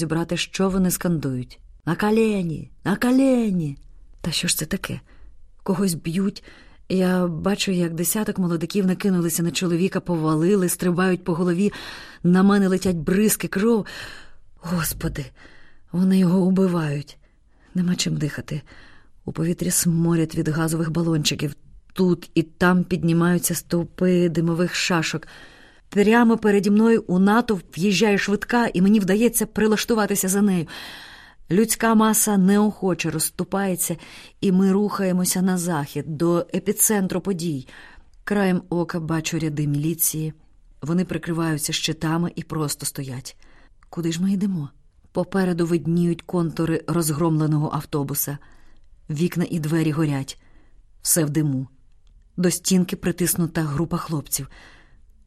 зібрати, що вони скандують. На колені, на колені. Та що ж це таке? Когось б'ють. Я бачу, як десяток молодиків накинулися на чоловіка, повалили, стрибають по голові, на мене летять бризки, кров. Господи, вони його убивають. Нема чим дихати. У повітрі сморять від газових балончиків. Тут і там піднімаються стовпи димових шашок. Прямо переді мною у натовп в'їжджає швидка, і мені вдається прилаштуватися за нею. Людська маса неохоче розступається, і ми рухаємося на захід до епіцентру подій. Краєм ока бачу ряди міліції. Вони прикриваються щитами і просто стоять. Куди ж ми йдемо? Попереду видніють контури розгромленого автобуса. Вікна і двері горять, все в диму. До стінки притиснута група хлопців.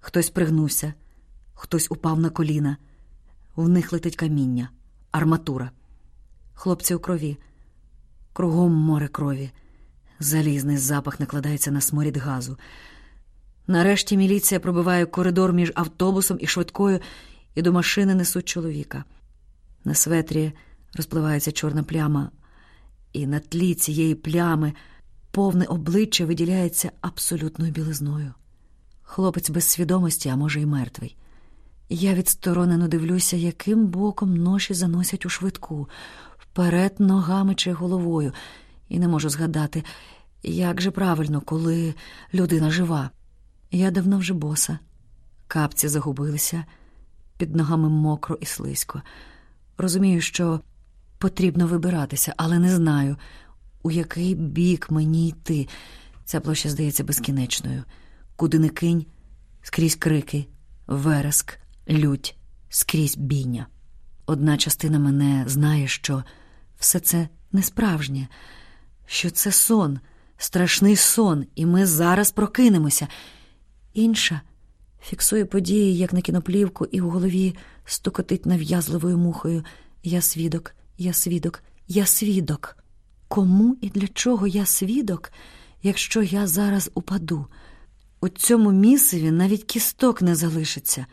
Хтось пригнувся, хтось упав на коліна. В них летить каміння, арматура. Хлопці у крові, кругом море крові. Залізний запах накладається на сморід газу. Нарешті міліція пробиває коридор між автобусом і швидкою, і до машини несуть чоловіка. На светрі розпливається чорна пляма, і на тлі цієї плями повне обличчя виділяється абсолютною білизною. Хлопець без свідомості, а може, й мертвий. Я відсторонено дивлюся, яким боком ноші заносять у швидку, вперед ногами чи головою, і не можу згадати, як же правильно, коли людина жива. Я давно вже боса. Капці загубилися, під ногами мокро і слизько. Розумію, що потрібно вибиратися, але не знаю, у який бік мені йти. Ця площа здається безкінечною. Куди не кинь, скрізь крики, вереск, лють, скрізь бійня. Одна частина мене знає, що все це не справжнє, що це сон, страшний сон, і ми зараз прокинемося. Інша фіксує події, як на кіноплівку, і в голові стукотить нав'язливою мухою. Я свідок, я свідок, я свідок. Кому і для чого я свідок, якщо я зараз упаду? У цьому місцеві навіть кісток не залишиться.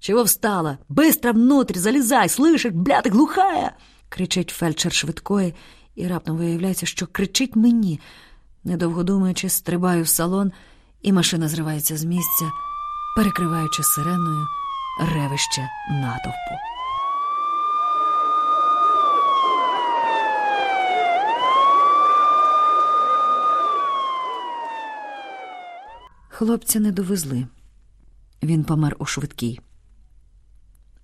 Чого встала? Бистро внутрь, залізай, слышиш, бля, ти глухая. кричить фельдшер швидкої, і раптом виявляється, що кричить мені. Недовго думаючи, стрибаю в салон, і машина зривається з місця, перекриваючи сиреною ревище натовпу. Хлопця не довезли. Він помер у швидкій.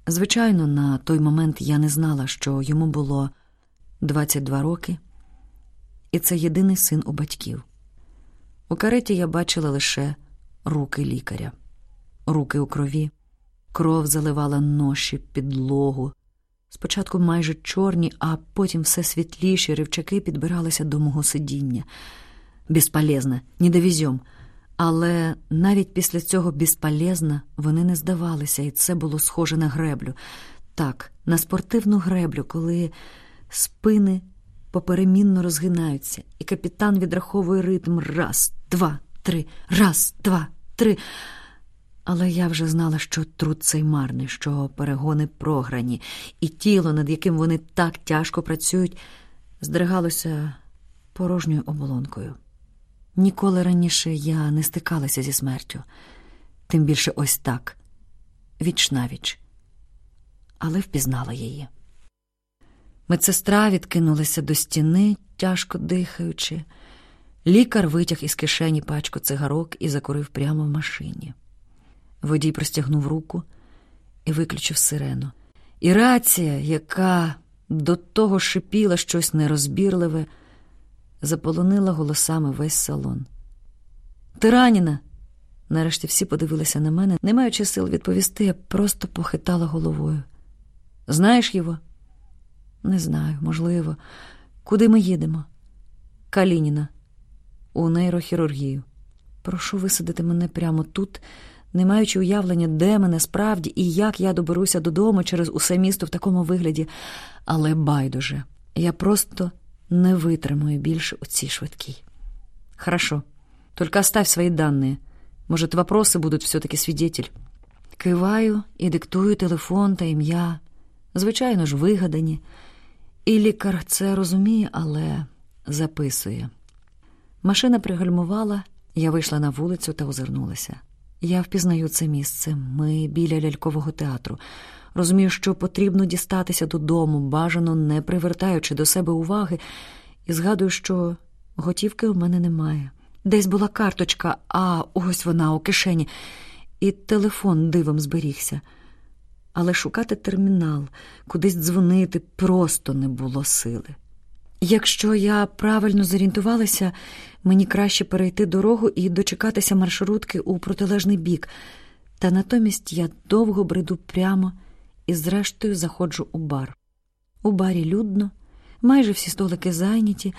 Звичайно, на той момент я не знала, що йому було 22 роки, і це єдиний син у батьків. У кареті я бачила лише руки лікаря, руки у крові, кров заливала ноші, підлогу. Спочатку майже чорні, а потім все світліші рівчаки підбиралися до мого сидіння. Безполезно, не довезем. Але навіть після цього безполезно вони не здавалися, і це було схоже на греблю. Так, на спортивну греблю, коли спини поперемінно розгинаються, і капітан відраховує ритм раз, два, три, раз, два, три. Але я вже знала, що труд цей марний, що перегони програні, і тіло, над яким вони так тяжко працюють, здригалося порожньою оболонкою. Ніколи раніше я не стикалася зі смертю, тим більше ось так, віч навіч, але впізнала її. Медсестра відкинулася до стіни, тяжко дихаючи. Лікар витяг із кишені пачку цигарок і закурив прямо в машині. Водій простягнув руку і виключив сирену. І рація, яка до того шипіла щось нерозбірливе, заполонила голосами весь салон. Тираніна. Нарешті всі подивилися на мене, не маючи сил відповісти, я просто похитала головою. Знаєш його? Не знаю, можливо. Куди ми їдемо? Калініна, у нейрохірургію. Прошу висадити мене прямо тут, не маючи уявлення, де мене справді і як я доберуся додому через усе місто в такому вигляді, але байдуже. Я просто не витримаю більше у цій швидкій. Хорошо, только оставь свои данные. Может, вопросы будут все-таки свидетель. Киваю і диктую телефон та ім'я Звичайно ж, вигадані. І лікар це розуміє, але записує. Машина пригальмувала, я вийшла на вулицю та озирнулася. Я впізнаю це місце. Ми біля лялькового театру. Розумію, що потрібно дістатися додому, бажано не привертаючи до себе уваги, і згадую, що готівки у мене немає. Десь була карточка, а ось вона у кишені, і телефон дивом зберігся. Але шукати термінал, кудись дзвонити просто не було сили. Якщо я правильно зорієнтувалася, мені краще перейти дорогу і дочекатися маршрутки у протилежний бік, та натомість я довго бреду прямо і, зрештою, заходжу у бар. У барі людно, майже всі столики зайняті,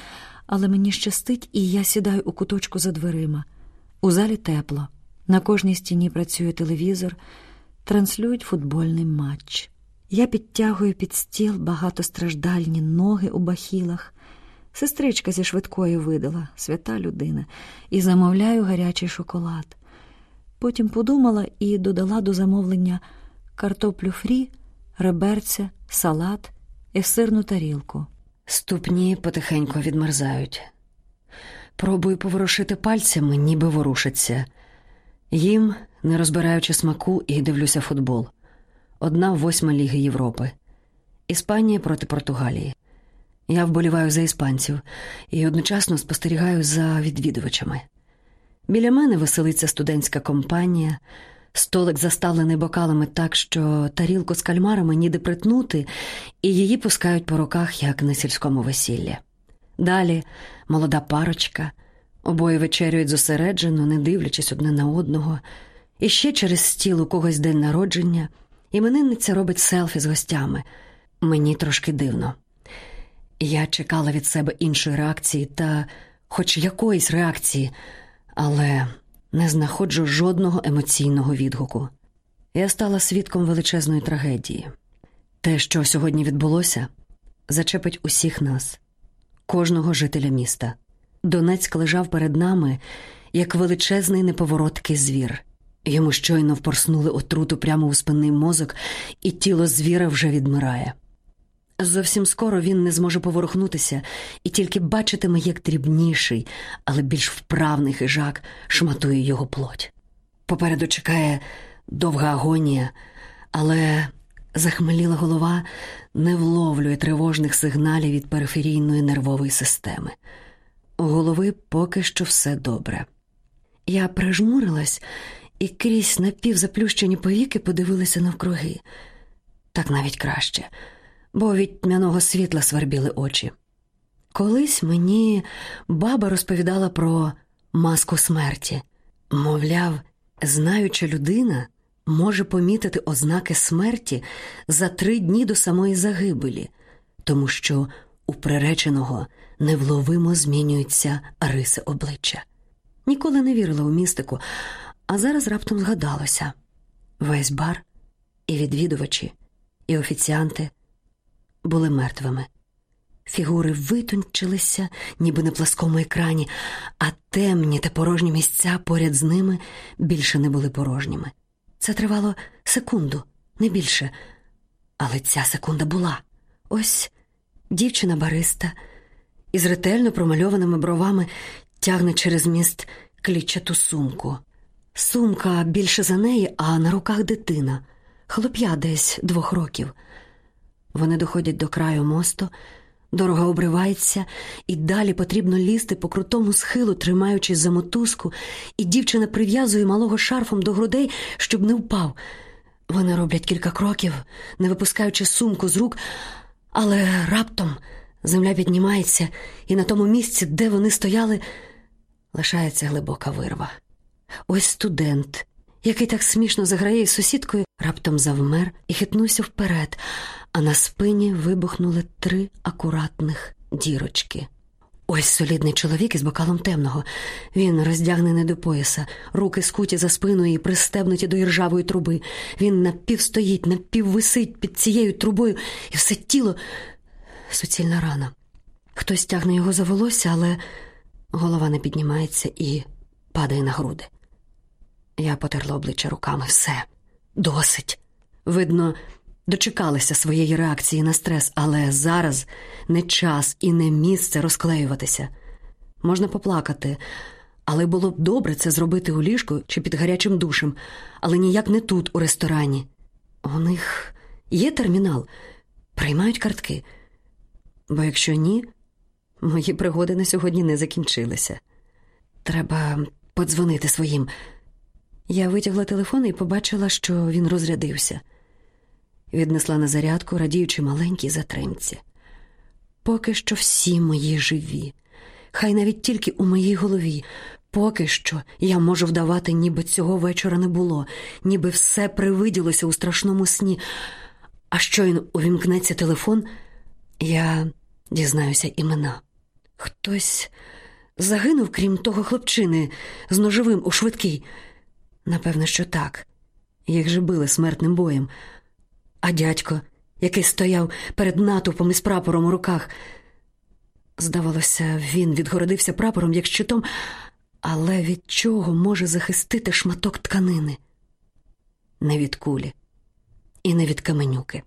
але мені щастить, і я сідаю у куточку за дверима. У залі тепло. На кожній стіні працює телевізор, транслюють футбольний матч. Я підтягую під стіл багатостраждальні ноги у бахілах. Сестричка зі швидкою видала, свята людина, і замовляю гарячий шоколад. Потім подумала і додала до замовлення картоплю фрі, реберця, салат і сирну тарілку. Ступні потихеньку відмерзають. Пробую поворушити пальцями, ніби ворушиться. Їм, не розбираючи смаку, і дивлюся футбол. Одна восьма Ліги Європи. Іспанія проти Португалії. Я вболіваю за іспанців і одночасно спостерігаю за відвідувачами. Біля мене веселиться студентська компанія, столик заставлений бокалами так, що тарілку з кальмарами ніде притнути, і її пускають по руках, як на сільському весіллі. Далі молода парочка, обоє вечерюють зосереджено, не дивлячись одне на одного, і ще через стіл у когось день народження, іменинниця робить селфі з гостями. Мені трошки дивно. Я чекала від себе іншої реакції та хоч якоїсь реакції, але не знаходжу жодного емоційного відгуку. Я стала свідком величезної трагедії. Те, що сьогодні відбулося, зачепить усіх нас, кожного жителя міста. Донецьк лежав перед нами, як величезний неповороткий звір. Йому щойно впорснули отруту прямо у спинний мозок, і тіло звіра вже відмирає. Зовсім скоро він не зможе поворухнутися і тільки бачитиме, як дрібніший, але більш вправний хижак шматує його плоть. Попереду чекає довга агонія, але захмеліла голова не вловлює тривожних сигналів від периферійної нервової системи. У голови поки що все добре. Я прижмурилась і крізь напівзаплющені повіки подивилася навкруги. Так навіть краще бо від тьмяного світла свербіли очі. Колись мені баба розповідала про маску смерті. Мовляв, знаюча людина може помітити ознаки смерті за три дні до самої загибелі, тому що у приреченого невловимо змінюються риси обличчя. Ніколи не вірила у містику, а зараз раптом згадалося весь бар, і відвідувачі, і офіціанти були мертвими. Фігури витончилися, ніби на пласкому екрані, а темні та порожні місця поряд з ними більше не були порожніми. Це тривало секунду, не більше. Але ця секунда була. Ось дівчина бариста із ретельно промальованими бровами тягне через міст клітчату сумку. Сумка більше за неї, а на руках дитина, хлоп'я десь двох років. Вони доходять до краю мосту, дорога обривається, і далі потрібно лізти по крутому схилу, тримаючись за мотузку, і дівчина прив'язує малого шарфом до грудей, щоб не впав. Вони роблять кілька кроків, не випускаючи сумку з рук, але раптом земля піднімається, і на тому місці, де вони стояли, лишається глибока вирва. Ось студент, який так смішно заграє із сусідкою, раптом завмер і хитнувся вперед а на спині вибухнули три акуратних дірочки. Ось солідний чоловік із бокалом темного. Він роздягнений до пояса, руки скуті за спиною і пристебнуті до іржавої труби. Він напівстоїть, напіввисить під цією трубою, і все тіло суцільна рана. Хтось тягне його за волосся, але голова не піднімається і падає на груди. Я потерла обличчя руками. Все, досить. Видно, дочекалися своєї реакції на стрес, але зараз не час і не місце розклеюватися. Можна поплакати, але було б добре це зробити у ліжку чи під гарячим душем, але ніяк не тут, у ресторані. У них є термінал, приймають картки. Бо якщо ні, мої пригоди на сьогодні не закінчилися. Треба подзвонити своїм. Я витягла телефон і побачила, що він розрядився. Віднесла на зарядку, радіючи маленькій затримці. Поки що всі мої живі, хай навіть тільки у моїй голові. Поки що я можу вдавати, ніби цього вечора не було, ніби все привиділося у страшному сні. А щойно увімкнеться телефон, я дізнаюся імена. Хтось загинув, крім того хлопчини, з ножовим у швидкий. Напевно, що так. Їх же били смертним боєм. А дядько, який стояв перед натовпом із прапором у руках. Здавалося, він відгородився прапором як щитом, але від чого може захистити шматок тканини? Не від кулі і не від каменюки.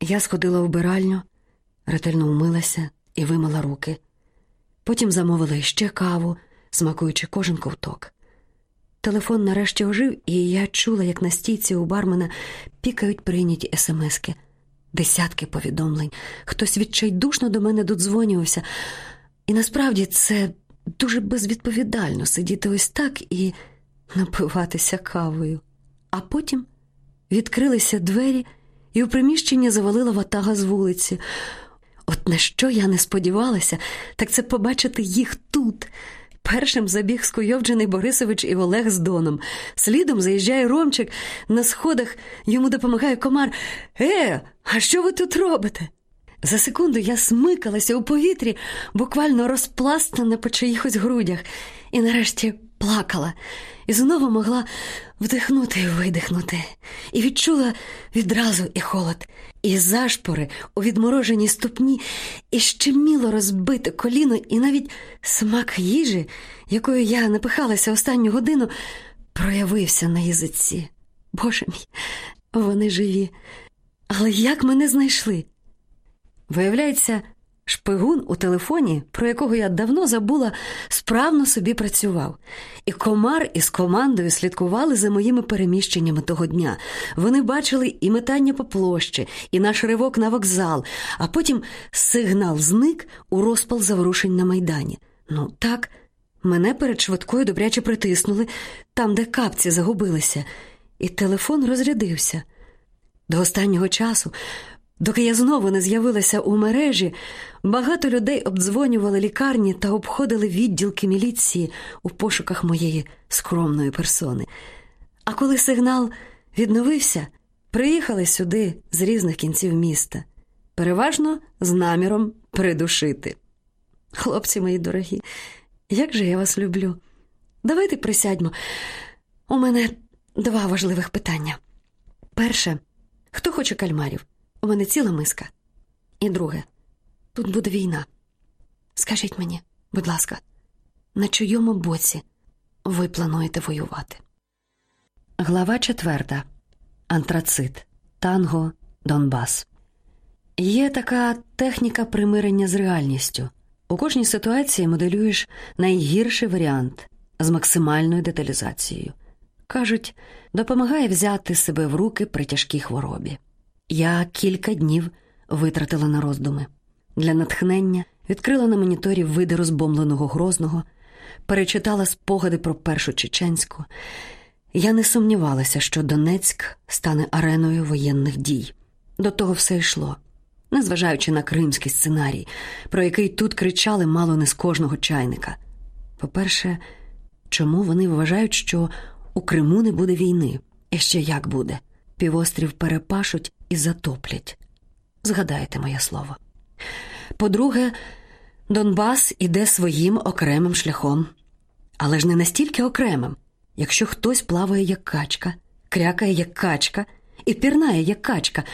Я сходила в биральню, ретельно вмилася і вимила руки. Потім замовила іще каву, смакуючи кожен ковток. Телефон нарешті ожив, і я чула, як на стійці у бармена пікають прийняті смски. Десятки повідомлень. Хтось відчайдушно до мене додзвонювався. І насправді це дуже безвідповідально сидіти ось так і напиватися кавою. А потім відкрилися двері, і у приміщення завалила ватага з вулиці. От на що я не сподівалася, так це побачити їх тут. Першим забіг скуйовджений Борисович і Олег з Доном. Слідом заїжджає Ромчик, на сходах йому допомагає комар. Е, а що ви тут робите? За секунду я смикалася у повітрі, буквально розпластана по чиїхось грудях, і нарешті плакала, і знову могла вдихнути і видихнути, і відчула відразу і холод, і зашпори у відмороженій ступні, і щеміло розбите коліно, і навіть смак їжі, якою я напихалася останню годину, проявився на язиці. Боже мій, вони живі. Але як мене знайшли? Виявляється, шпигун у телефоні, про якого я давно забула, справно собі працював. І комар із командою слідкували за моїми переміщеннями того дня. Вони бачили і метання по площі, і наш ривок на вокзал, а потім сигнал зник у розпал заворушень на майдані. Ну, так, мене перед швидкою добряче притиснули, там, де капці загубилися, і телефон розрядився. До останнього часу Доки я знову не з'явилася у мережі, багато людей обдзвонювали лікарні та обходили відділки міліції у пошуках моєї скромної персони. А коли сигнал відновився, приїхали сюди з різних кінців міста, переважно з наміром придушити. Хлопці мої дорогі, як же я вас люблю. Давайте присядьмо. У мене два важливих питання. Перше, хто хоче кальмарів? У мене ціла миска. І друге, тут буде війна. Скажіть мені, будь ласка, на чийому боці ви плануєте воювати? Глава четверта. Антрацит. Танго Донбас. Є така техніка примирення з реальністю. У кожній ситуації моделюєш найгірший варіант з максимальною деталізацією. Кажуть, допомагає взяти себе в руки при тяжкій хворобі. Я кілька днів витратила на роздуми. Для натхнення відкрила на моніторі види розбомленого Грозного, перечитала спогади про першу чеченську. Я не сумнівалася, що Донецьк стане ареною воєнних дій. До того все йшло, незважаючи на кримський сценарій, про який тут кричали мало не з кожного чайника. По-перше, чому вони вважають, що у Криму не буде війни? І ще як буде? Півострів перепашуть і затоплять. Згадайте моє слово. По-друге, Донбас іде своїм окремим шляхом, але ж не настільки окремим. Якщо хтось плаває як качка, крякає як качка і пірнає як качка,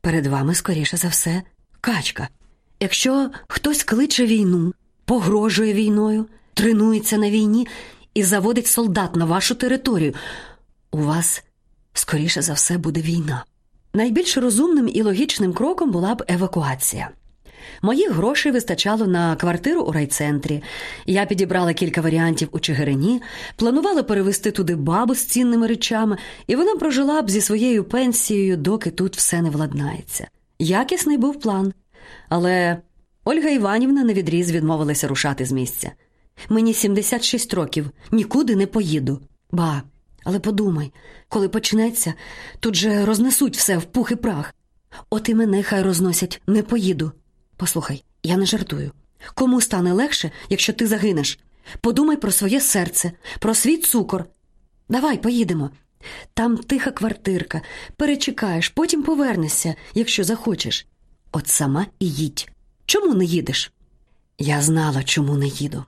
перед вами, скоріше за все, качка. Якщо хтось кличе війну, погрожує війною, тренується на війні і заводить солдат на вашу територію, у вас, скоріше за все, буде війна. Найбільш розумним і логічним кроком була б евакуація. Моїх грошей вистачало на квартиру у райцентрі. Я підібрала кілька варіантів у Чигирині, планувала перевезти туди бабу з цінними речами, і вона прожила б зі своєю пенсією, доки тут все не владнається. Якісний був план. Але Ольга Іванівна невідріз відмовилася рушати з місця. Мені 76 років, нікуди не поїду. Ба, але подумай, коли почнеться, тут же рознесуть все в пух і прах. От і мене хай розносять, не поїду. Послухай, я не жартую. Кому стане легше, якщо ти загинеш? Подумай про своє серце, про свій цукор. Давай поїдемо. Там тиха квартирка, перечекаєш, потім повернешся, якщо захочеш. От сама і їдь. Чому не їдеш? Я знала, чому не їду.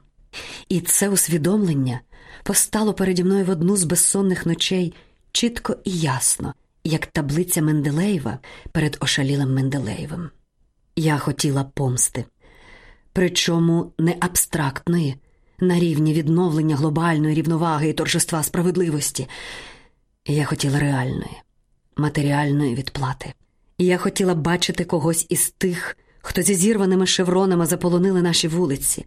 І це усвідомлення постало переді мною в одну з безсонних ночей чітко і ясно, як таблиця Менделеєва перед ошалілим Менделеєвим. Я хотіла помсти, причому не абстрактної, на рівні відновлення глобальної рівноваги і торжества справедливості. Я хотіла реальної, матеріальної відплати. Я хотіла бачити когось із тих, хто зі зірваними шевронами заполонили наші вулиці,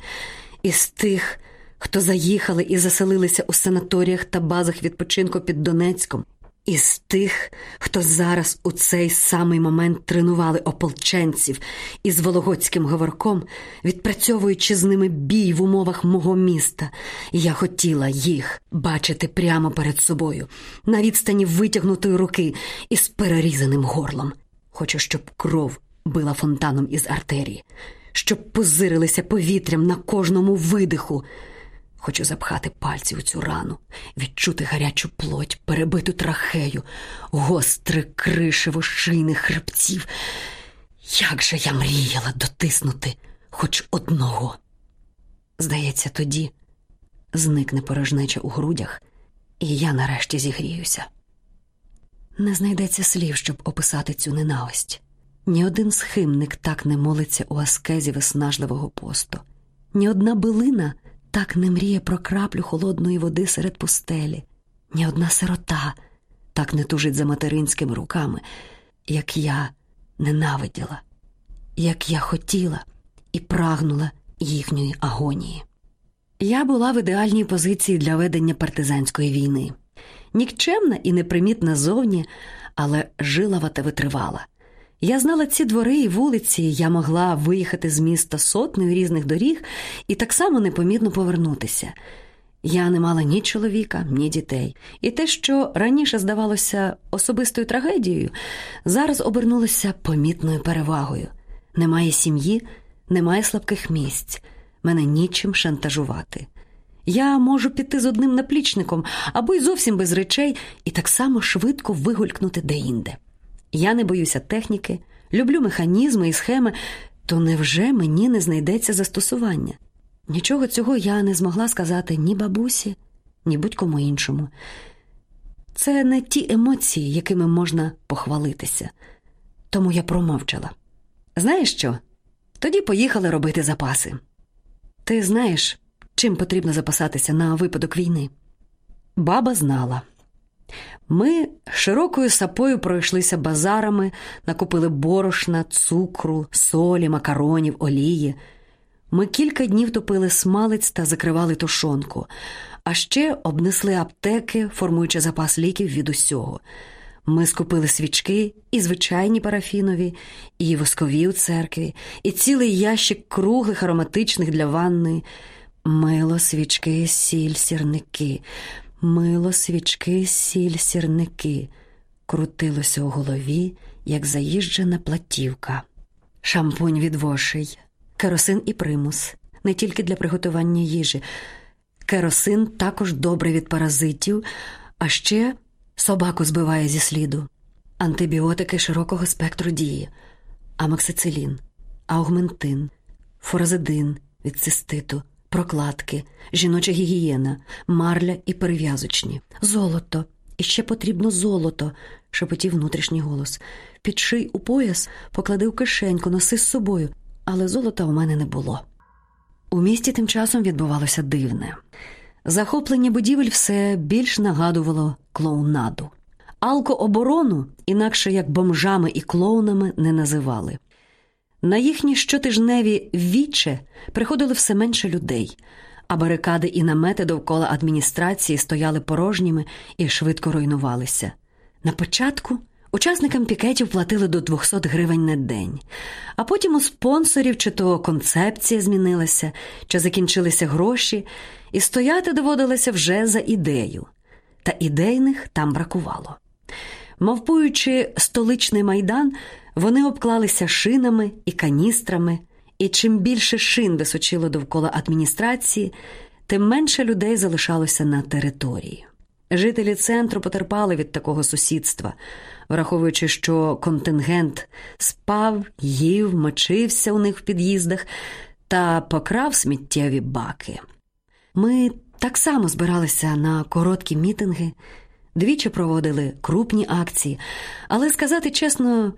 із тих, хто заїхали і заселилися у санаторіях та базах відпочинку під Донецьком, із тих, хто зараз у цей самий момент тренували ополченців із Вологодським говорком, відпрацьовуючи з ними бій в умовах мого міста, я хотіла їх бачити прямо перед собою, на відстані витягнутої руки із перерізаним горлом. Хочу, щоб кров била фонтаном із артерії, щоб позирилися повітрям на кожному видиху. Хочу запхати пальці у цю рану, відчути гарячу плоть, перебиту трахею, гостре кришево шийних хребців. Як же я мріяла дотиснути хоч одного. Здається, тоді зникне порожнеча у грудях, і я нарешті зігріюся. Не знайдеться слів, щоб описати цю ненависть. Ні один схимник так не молиться у аскезі виснажливого посту, ні одна билина так не мріє про краплю холодної води серед пустелі, ні одна сирота так не тужить за материнськими руками, як я ненавиділа, як я хотіла і прагнула їхньої агонії. Я була в ідеальній позиції для ведення партизанської війни, нікчемна і непримітна зовні, але жилава та витривала. Я знала ці двори і вулиці, я могла виїхати з міста сотнею різних доріг і так само непомітно повернутися. Я не мала ні чоловіка, ні дітей, і те, що раніше здавалося особистою трагедією, зараз обернулося помітною перевагою. Немає сім'ї, немає слабких місць, мене нічим шантажувати. Я можу піти з одним наплічником або й зовсім без речей, і так само швидко вигулькнути деінде. Я не боюся техніки, люблю механізми і схеми, то невже мені не знайдеться застосування? Нічого цього я не змогла сказати ні бабусі, ні будь-кому іншому. Це не ті емоції, якими можна похвалитися. Тому я промовчала. Знаєш що? Тоді поїхали робити запаси. Ти знаєш, чим потрібно запасатися на випадок війни? Баба знала. Ми широкою сапою пройшлися базарами, накупили борошна, цукру, солі, макаронів, олії. Ми кілька днів топили смалець та закривали тушонку, а ще обнесли аптеки, формуючи запас ліків від усього. Ми скупили свічки і звичайні парафінові, і воскові у церкві, і цілий ящик круглих ароматичних для ванни, мило, свічки, сіль, сірники. Мило, свічки, сіль, сірники. Крутилося у голові, як заїжджена платівка, шампунь від вошей, керосин і примус, не тільки для приготування їжі. Керосин також добре від паразитів, а ще собаку збиває зі сліду, антибіотики широкого спектру дії, амоксицилін, аугментин, фуразидин від циститу прокладки, жіноча гігієна, марля і перев'язочні, золото. І ще потрібно золото, шепотів внутрішній голос. Підший у пояс, поклади в кишеньку, носи з собою, але золота у мене не було. У місті тим часом відбувалося дивне. Захоплення будівель все більш нагадувало клоунаду. Алкооборону інакше як бомжами і клоунами не називали. На їхні щотижневі віче приходили все менше людей, а барикади і намети довкола адміністрації стояли порожніми і швидко руйнувалися. На початку учасникам пікетів платили до 200 гривень на день, а потім у спонсорів чи то концепція змінилася, чи закінчилися гроші, і стояти доводилося вже за ідею. Та ідейних там бракувало. Мавпуючи столичний майдан, вони обклалися шинами і каністрами, і чим більше шин височило довкола адміністрації, тим менше людей залишалося на території. Жителі центру потерпали від такого сусідства, враховуючи, що контингент спав, їв, мочився у них в під'їздах та покрав сміттєві баки. Ми так само збиралися на короткі мітинги, двічі проводили крупні акції, але сказати чесно,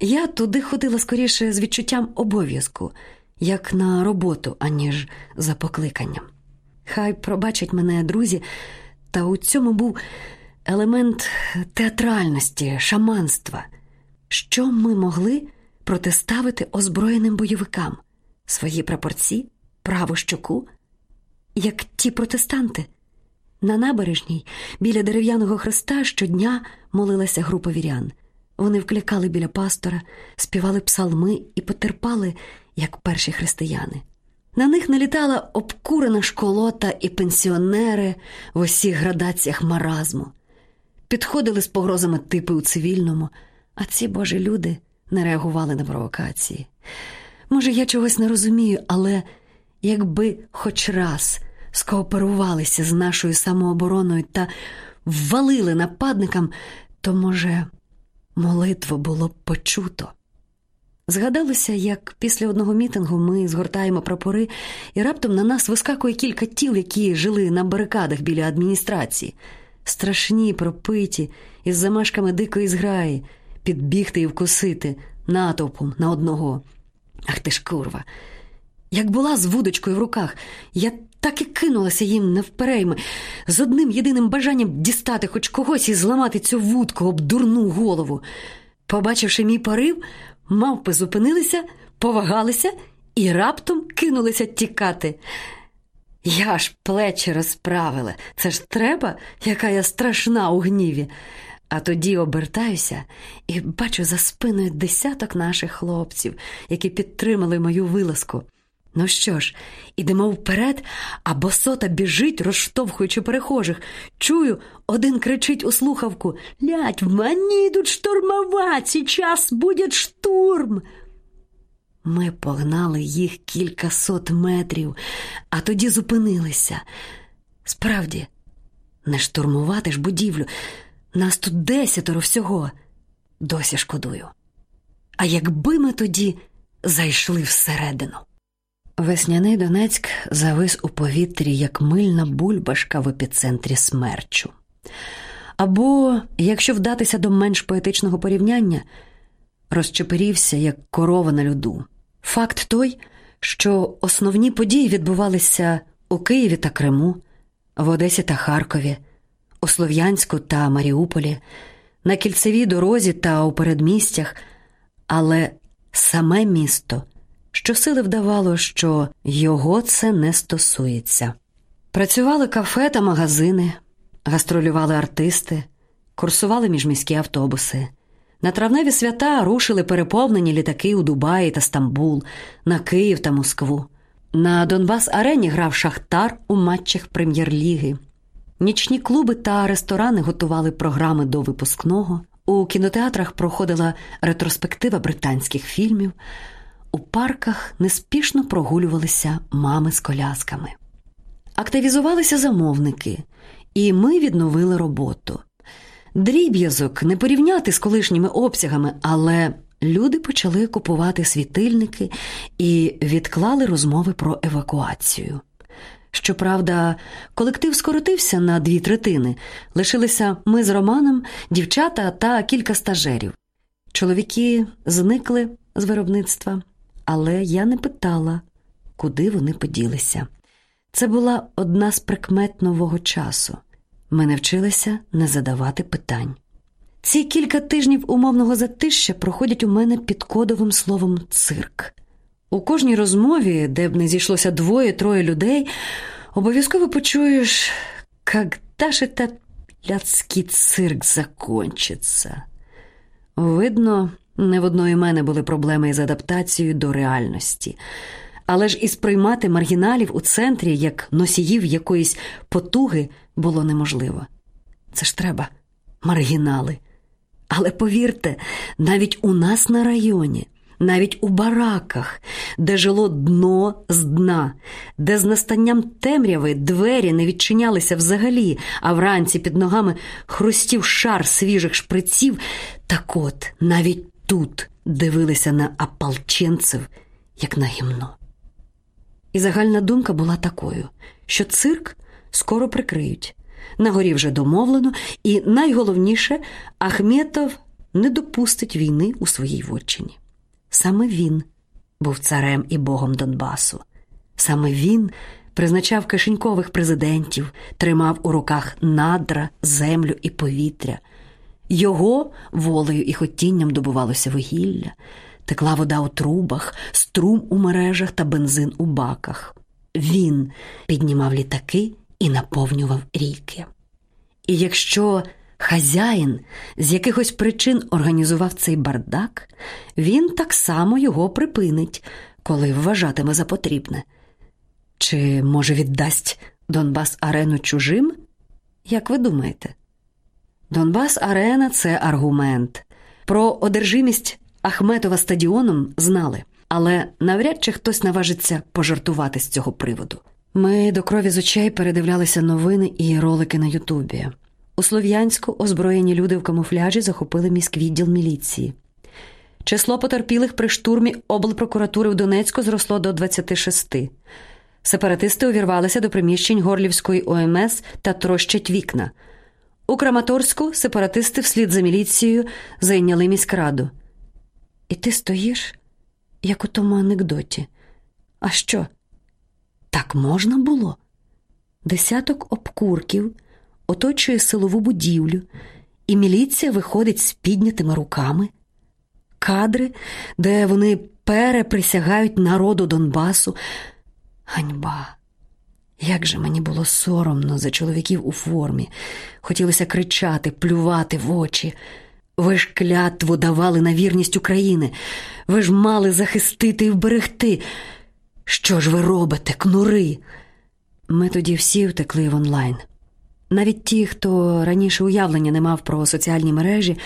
я туди ходила скоріше з відчуттям обов'язку, як на роботу, аніж за покликанням. Хай пробачать мене друзі, та у цьому був елемент театральності, шаманства. Що ми могли протиставити озброєним бойовикам? Свої прапорці, праву щоку, як ті протестанти. На набережній біля дерев'яного хреста щодня молилася група вірян. Вони вкликали біля пастора, співали псалми і потерпали, як перші християни. На них налітала обкурена школота і пенсіонери в усіх градаціях маразму. Підходили з погрозами типи у цивільному, а ці божі люди не реагували на провокації. Може, я чогось не розумію, але якби хоч раз скооперувалися з нашою самообороною та ввалили нападникам, то, може, молитву було б почуто. Згадалося, як після одного мітингу ми згортаємо прапори, і раптом на нас вискакує кілька тіл, які жили на барикадах біля адміністрації. Страшні, пропиті, із замашками дикої зграї, підбігти і вкусити натовпом на одного. Ах ти ж курва! Як була з вудочкою в руках, я так і кинулася їм навперейми, з одним єдиним бажанням дістати хоч когось і зламати цю вудку об дурну голову. Побачивши мій порив, мавпи зупинилися, повагалися і раптом кинулися тікати. Я ж плечі розправила. Це ж треба, яка я страшна у гніві. А тоді обертаюся і бачу за спиною десяток наших хлопців, які підтримали мою вилазку. Ну що ж, ідемо вперед, а босота біжить, розштовхуючи перехожих. Чую, один кричить у слухавку Лять, мені йдуть штурмувати, сейчас буде штурм. Ми погнали їх кілька сот метрів, а тоді зупинилися. Справді, не штурмувати ж будівлю. Нас тут десятеро всього. Досі шкодую. А якби ми тоді зайшли всередину. Весняний Донецьк завис у повітрі, як мильна бульбашка в епіцентрі смерчу. Або, якщо вдатися до менш поетичного порівняння, розчеперівся, як корова на льоду. Факт той, що основні події відбувалися у Києві та Криму, в Одесі та Харкові, у Слов'янську та Маріуполі, на кільцевій дорозі та у передмістях, але саме місто щосили вдавало, що його це не стосується. Працювали кафе та магазини, гастролювали артисти, курсували міжміські автобуси. На травневі свята рушили переповнені літаки у Дубаї та Стамбул, на Київ та Москву. На Донбас Арені грав Шахтар у матчах прем'єр-ліги. Нічні клуби та ресторани готували програми до випускного. У кінотеатрах проходила ретроспектива британських фільмів. У парках неспішно прогулювалися мами з колясками. Активізувалися замовники, і ми відновили роботу. Дріб'язок не порівняти з колишніми обсягами, але люди почали купувати світильники і відклали розмови про евакуацію. Щоправда, колектив скоротився на дві третини. Лишилися ми з Романом, дівчата та кілька стажерів. Чоловіки зникли з виробництва, але я не питала, куди вони поділися. Це була одна з прикмет нового часу. Ми навчилися не задавати питань. Ці кілька тижнів умовного затища проходять у мене під кодовим словом цирк. У кожній розмові, де б не зійшлося двоє-троє людей, обов'язково почуєш, «Когда ж это блядський цирк закончиться?» Видно, не в одної мене були проблеми із адаптацією до реальності. Але ж і сприймати маргіналів у центрі як носіїв якоїсь потуги було неможливо. Це ж треба, маргінали. Але повірте, навіть у нас на районі, навіть у бараках, де жило дно з дна, де з настанням темряви двері не відчинялися взагалі, а вранці під ногами хрустів шар свіжих шприців, так от навіть тут дивилися на ополченців, як на гімно. І загальна думка була такою, що цирк скоро прикриють. На горі вже домовлено, і найголовніше, Ахметов не допустить війни у своїй вотчині. Саме він був царем і богом Донбасу. Саме він призначав кишенькових президентів, тримав у руках надра, землю і повітря. Його волею і хотінням добувалося вугілля, текла вода у трубах, струм у мережах та бензин у баках. Він піднімав літаки і наповнював ріки. І якщо хазяїн з якихось причин організував цей бардак, він так само його припинить, коли вважатиме за потрібне. Чи, може, віддасть Донбас арену чужим? Як ви думаєте? Донбас Арена це аргумент. Про одержимість Ахметова стадіоном знали, але навряд чи хтось наважиться пожартувати з цього приводу. Ми до крові з очей передивлялися новини і ролики на Ютубі. У Слов'янську озброєні люди в камуфляжі захопили міськвідділ міліції. Число потерпілих при штурмі облпрокуратури в Донецьку зросло до 26. Сепаратисти увірвалися до приміщень Горлівської ОМС та трощать вікна. У Краматорську сепаратисти вслід за міліцією зайняли міськраду. І ти стоїш, як у тому анекдоті. А що? Так можна було? Десяток обкурків оточує силову будівлю, і міліція виходить з піднятими руками. Кадри, де вони переприсягають народу Донбасу. Ганьба. Як же мені було соромно за чоловіків у формі. Хотілося кричати, плювати в очі. Ви ж клятву давали на вірність України. Ви ж мали захистити і вберегти. Що ж ви робите, кнури? Ми тоді всі втекли в онлайн. Навіть ті, хто раніше уявлення не мав про соціальні мережі,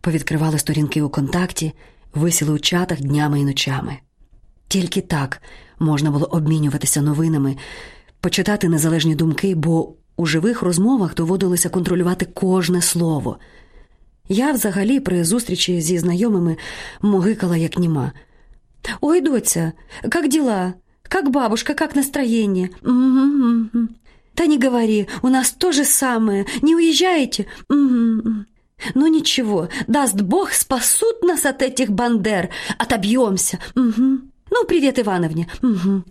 повідкривали сторінки у контакті, висіли у чатах днями і ночами. Тільки так можна було обмінюватися новинами, почитати незалежні думки, бо у живих розмовах доводилося контролювати кожне слово. Я взагалі при зустрічі зі знайомими могикала як німа. «Ой, доця, как дела? Как бабушка, как настроение?» угу, угу. «Да не говори, у нас то же самое. Не уезжаете?» угу. «Ну ничего, даст Бог, спасут нас от этих бандер, отобьемся. Угу. Ну, привіт, Івановні. Угу.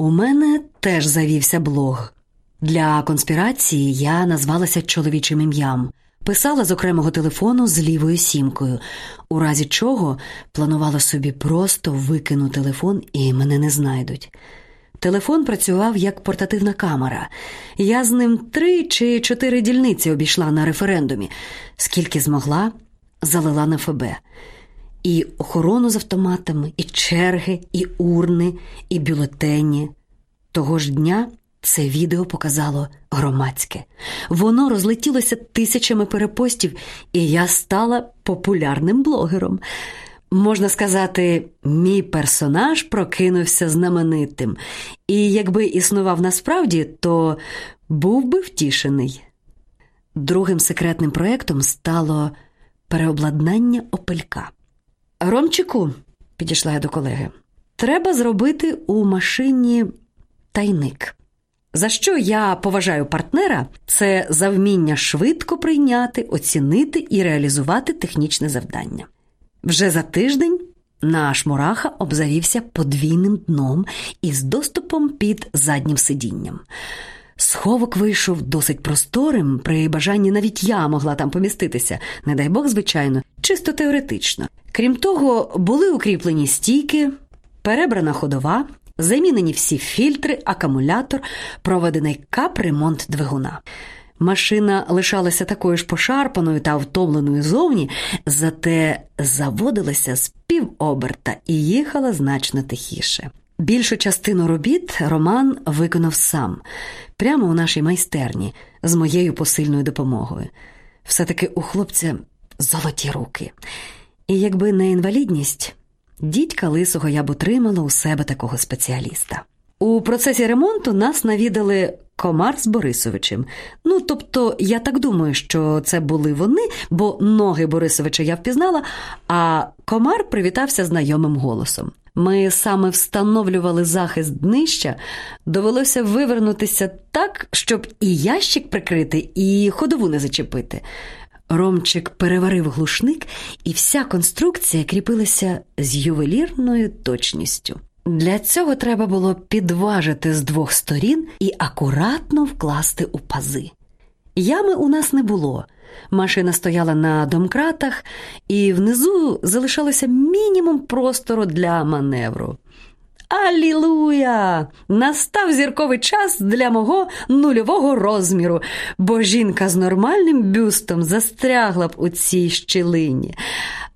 У мене теж завівся блог. Для конспірації я назвалася чоловічим ім'ям. Писала з окремого телефону з лівою сімкою, у разі чого планувала собі просто викину телефон і мене не знайдуть. Телефон працював як портативна камера. Я з ним три чи чотири дільниці обійшла на референдумі, скільки змогла, залила на ФБ. І охорону з автоматами, і черги, і урни, і бюлетені. Того ж дня це відео показало громадське. Воно розлетілося тисячами перепостів, і я стала популярним блогером. Можна сказати, мій персонаж прокинувся знаменитим, і якби існував насправді, то був би втішений. Другим секретним проєктом стало переобладнання опелька. Ромчику, підійшла я до колеги, треба зробити у машині тайник. За що я поважаю партнера, це за вміння швидко прийняти, оцінити і реалізувати технічне завдання. Вже за тиждень наш мураха обзавівся подвійним дном із доступом під заднім сидінням. Сховок вийшов досить просторим, при бажанні навіть я могла там поміститися, не дай Бог, звичайно, чисто теоретично. Крім того, були укріплені стійки, перебрана ходова, замінені всі фільтри, акумулятор, проведений капремонт двигуна. Машина лишалася такою ж пошарпаною та втомленою зовні, зате заводилася з півоберта і їхала значно тихіше. Більшу частину робіт Роман виконав сам, прямо у нашій майстерні, з моєю посильною допомогою. Все-таки у хлопця золоті руки. І якби не інвалідність, дідька лисого я б отримала у себе такого спеціаліста. У процесі ремонту нас навідали Комар з Борисовичем. Ну, тобто, я так думаю, що це були вони, бо ноги Борисовича я впізнала, а комар привітався знайомим голосом. Ми саме встановлювали захист днища, довелося вивернутися так, щоб і ящик прикрити, і ходову не зачепити. Ромчик переварив глушник, і вся конструкція кріпилася з ювелірною точністю. Для цього треба було підважити з двох сторін і акуратно вкласти у пази. Ями у нас не було. Машина стояла на домкратах, і внизу залишалося мінімум простору для маневру. Алілуя! Настав зірковий час для мого нульового розміру, бо жінка з нормальним бюстом застрягла б у цій щілині.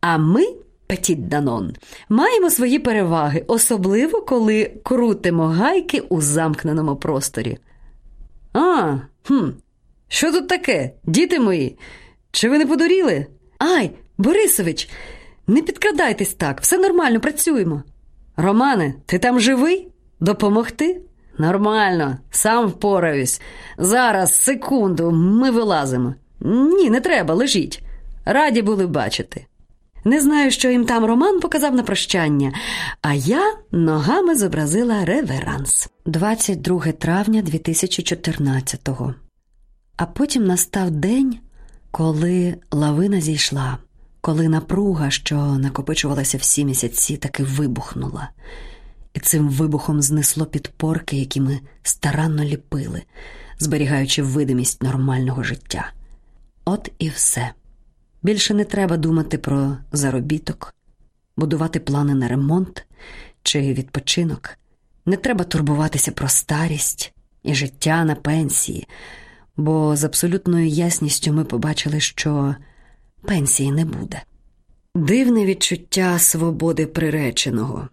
А ми, Петіт Данон, маємо свої переваги, особливо коли крутимо гайки у замкненому просторі. А, хм, що тут таке, діти мої? Чи ви не подуріли? Ай, Борисович, не підкрадайтесь так, все нормально, працюємо. Романе, ти там живий? Допомогти? Нормально, сам впораюсь. Зараз, секунду, ми вилазимо. Ні, не треба, лежіть. Раді були бачити. Не знаю, що їм там Роман показав на прощання, а я ногами зобразила реверанс. 22 травня 2014-го. А потім настав день, коли лавина зійшла, коли напруга, що накопичувалася всі місяці, таки вибухнула, і цим вибухом знесло підпорки, які ми старанно ліпили, зберігаючи видимість нормального життя. От і все. Більше не треба думати про заробіток, будувати плани на ремонт чи відпочинок. Не треба турбуватися про старість і життя на пенсії, бо з абсолютною ясністю ми побачили, що пенсії не буде. Дивне відчуття свободи приреченого,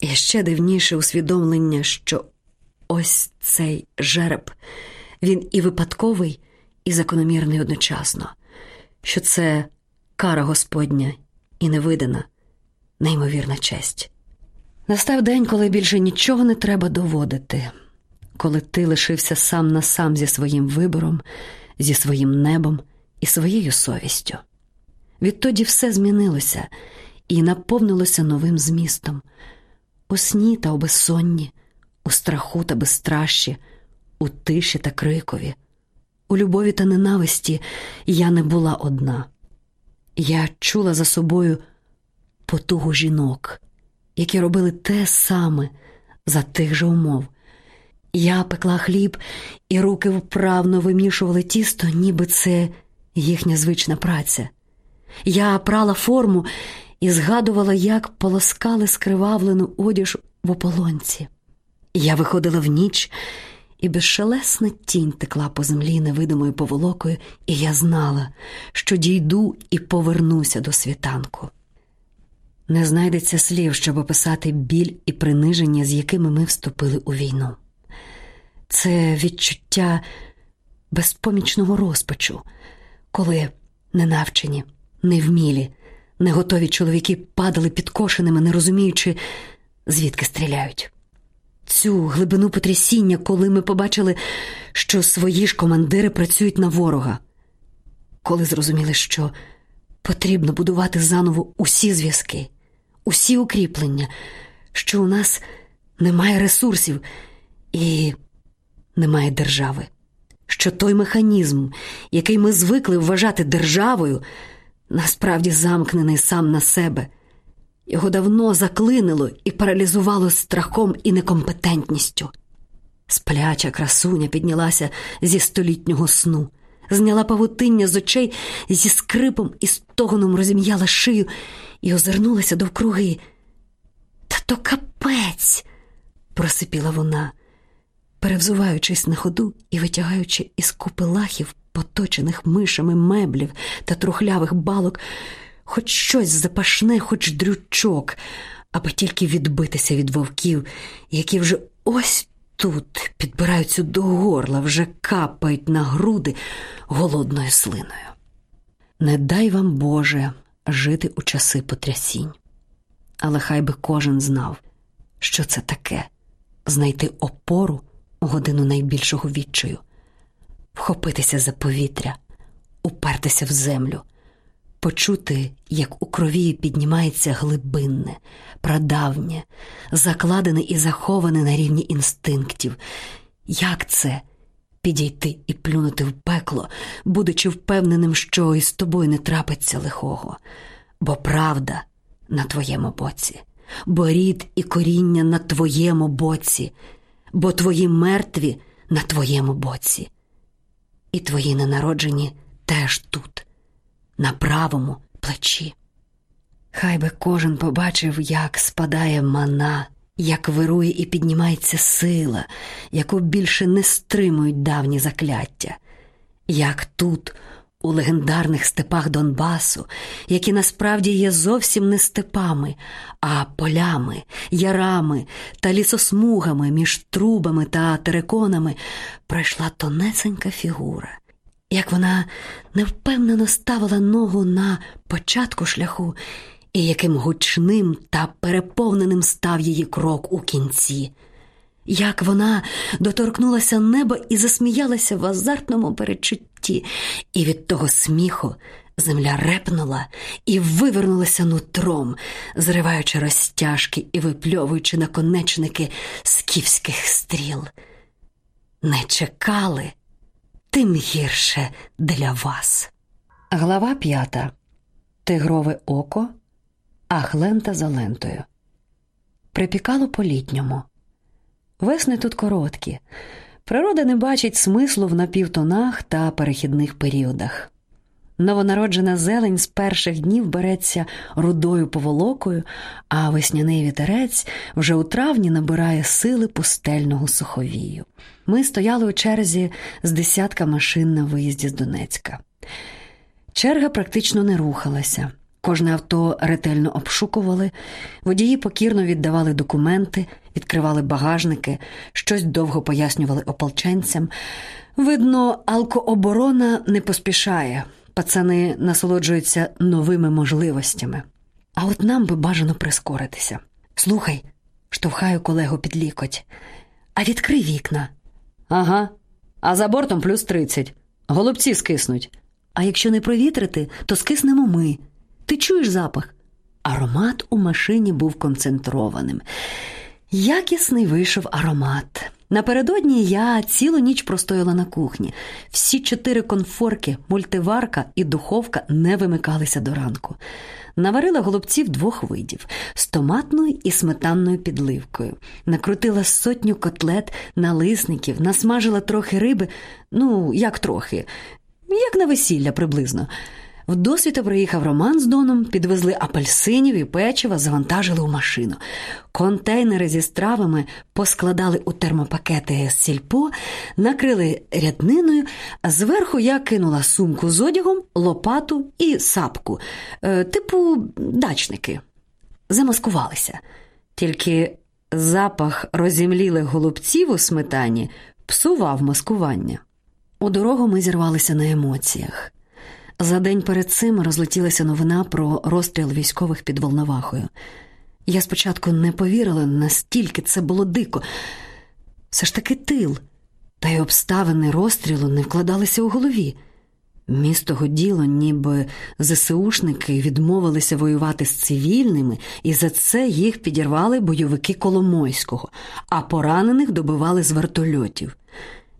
і ще дивніше усвідомлення, що ось цей жереб, він і випадковий, і закономірний одночасно що це кара Господня і невидана, неймовірна честь. Настав день, коли більше нічого не треба доводити, коли ти лишився сам на сам зі своїм вибором, зі своїм небом і своєю совістю. Відтоді все змінилося і наповнилося новим змістом у сні та у безсонні, у страху та безстращі, у тиші та крикові. У любові та ненависті я не була одна. Я чула за собою потугу жінок, які робили те саме за тих же умов. Я пекла хліб, і руки вправно вимішували тісто, ніби це їхня звична праця. Я прала форму і згадувала, як полоскали скривавлену одіж в ополонці. Я виходила в ніч і безшелесна тінь текла по землі невидимою поволокою, і я знала, що дійду і повернуся до світанку. Не знайдеться слів, щоб описати біль і приниження, з якими ми вступили у війну. Це відчуття безпомічного розпачу, коли ненавчені, невмілі, неготові чоловіки падали підкошеними, не розуміючи, звідки стріляють. Цю глибину потрясіння, коли ми побачили, що свої ж командири працюють на ворога, коли зрозуміли, що потрібно будувати заново усі зв'язки, усі укріплення, що у нас немає ресурсів і немає держави, що той механізм, який ми звикли вважати державою, насправді замкнений сам на себе. Його давно заклинило і паралізувало страхом і некомпетентністю. Спляча красуня піднялася зі столітнього сну, зняла павутиння з очей зі скрипом і стогоном розім'яла шию і озирнулася довкруги. Та то капець, просипіла вона, перевзуваючись на ходу і витягаючи із купи лахів, поточених мишами меблів та трухлявих балок, хоч щось запашне, хоч дрючок, аби тільки відбитися від вовків, які вже ось тут підбираються до горла, вже капають на груди голодною слиною. Не дай вам, Боже, жити у часи потрясінь. Але хай би кожен знав, що це таке знайти опору годину найбільшого відчаю, вхопитися за повітря, упертися в землю, почути, як у крові піднімається глибинне, прадавнє, закладене і заховане на рівні інстинктів. Як це підійти і плюнути в пекло, будучи впевненим, що із тобою не трапиться лихого, бо правда на твоєму боці, бо рід і коріння на твоєму боці, бо твої мертві на твоєму боці, і твої ненароджені теж тут, на правому плечі. Хай би кожен побачив, як спадає мана, як вирує і піднімається сила, яку більше не стримують давні закляття, як тут, у легендарних степах Донбасу, які насправді є зовсім не степами, а полями, ярами та лісосмугами між трубами та тереконами, пройшла тонесенька фігура. Як вона невпевнено ставила ногу на початку шляху, і яким гучним та переповненим став її крок у кінці. Як вона доторкнулася неба і засміялася в азартному перечутті, і від того сміху земля репнула і вивернулася нутром, зриваючи розтяжки і випльовуючи наконечники скіфських стріл. Не чекали, тим гірше для вас. Глава п'ята. Тигрове око, а глента за лентою. Припікало по літньому. Весни тут короткі. Природа не бачить смислу в напівтонах та перехідних періодах. Новонароджена зелень з перших днів береться рудою поволокою, а весняний вітерець вже у травні набирає сили пустельного суховію. Ми стояли у черзі з десятка машин на виїзді з Донецька. Черга практично не рухалася. Кожне авто ретельно обшукували, водії покірно віддавали документи, відкривали багажники, щось довго пояснювали ополченцям. Видно, алкооборона не поспішає, пацани насолоджуються новими можливостями. А от нам би бажано прискоритися. Слухай, штовхаю колегу під лікоть, а відкрий вікна. Ага, а за бортом плюс тридцять. Голубці скиснуть. А якщо не провітрити, то скиснемо ми. Ти чуєш запах? Аромат у машині був концентрованим. Якісний вийшов аромат. Напередодні я цілу ніч простояла на кухні. Всі чотири конфорки, мультиварка і духовка не вимикалися до ранку. Наварила голубців двох видів з томатною і сметанною підливкою. Накрутила сотню котлет, налисників, насмажила трохи риби, ну, як трохи, як на весілля приблизно. Вдосвіта приїхав Роман з Доном, підвезли апельсинів і печива, завантажили у машину. Контейнери зі стравами поскладали у термопакети з сільпо, накрили рядниною, а зверху я кинула сумку з одягом, лопату і сапку, е, типу дачники. Замаскувалися. Тільки запах розімлілих голубців у сметані псував маскування. У дорогу ми зірвалися на емоціях. За день перед цим розлетілася новина про розстріл військових під Волновахою. Я спочатку не повірила, настільки це було дико. Все ж таки тил, та й обставини розстрілу не вкладалися у голові. Місто годіло, ніби ЗСУшники відмовилися воювати з цивільними, і за це їх підірвали бойовики Коломойського, а поранених добивали з вертольотів.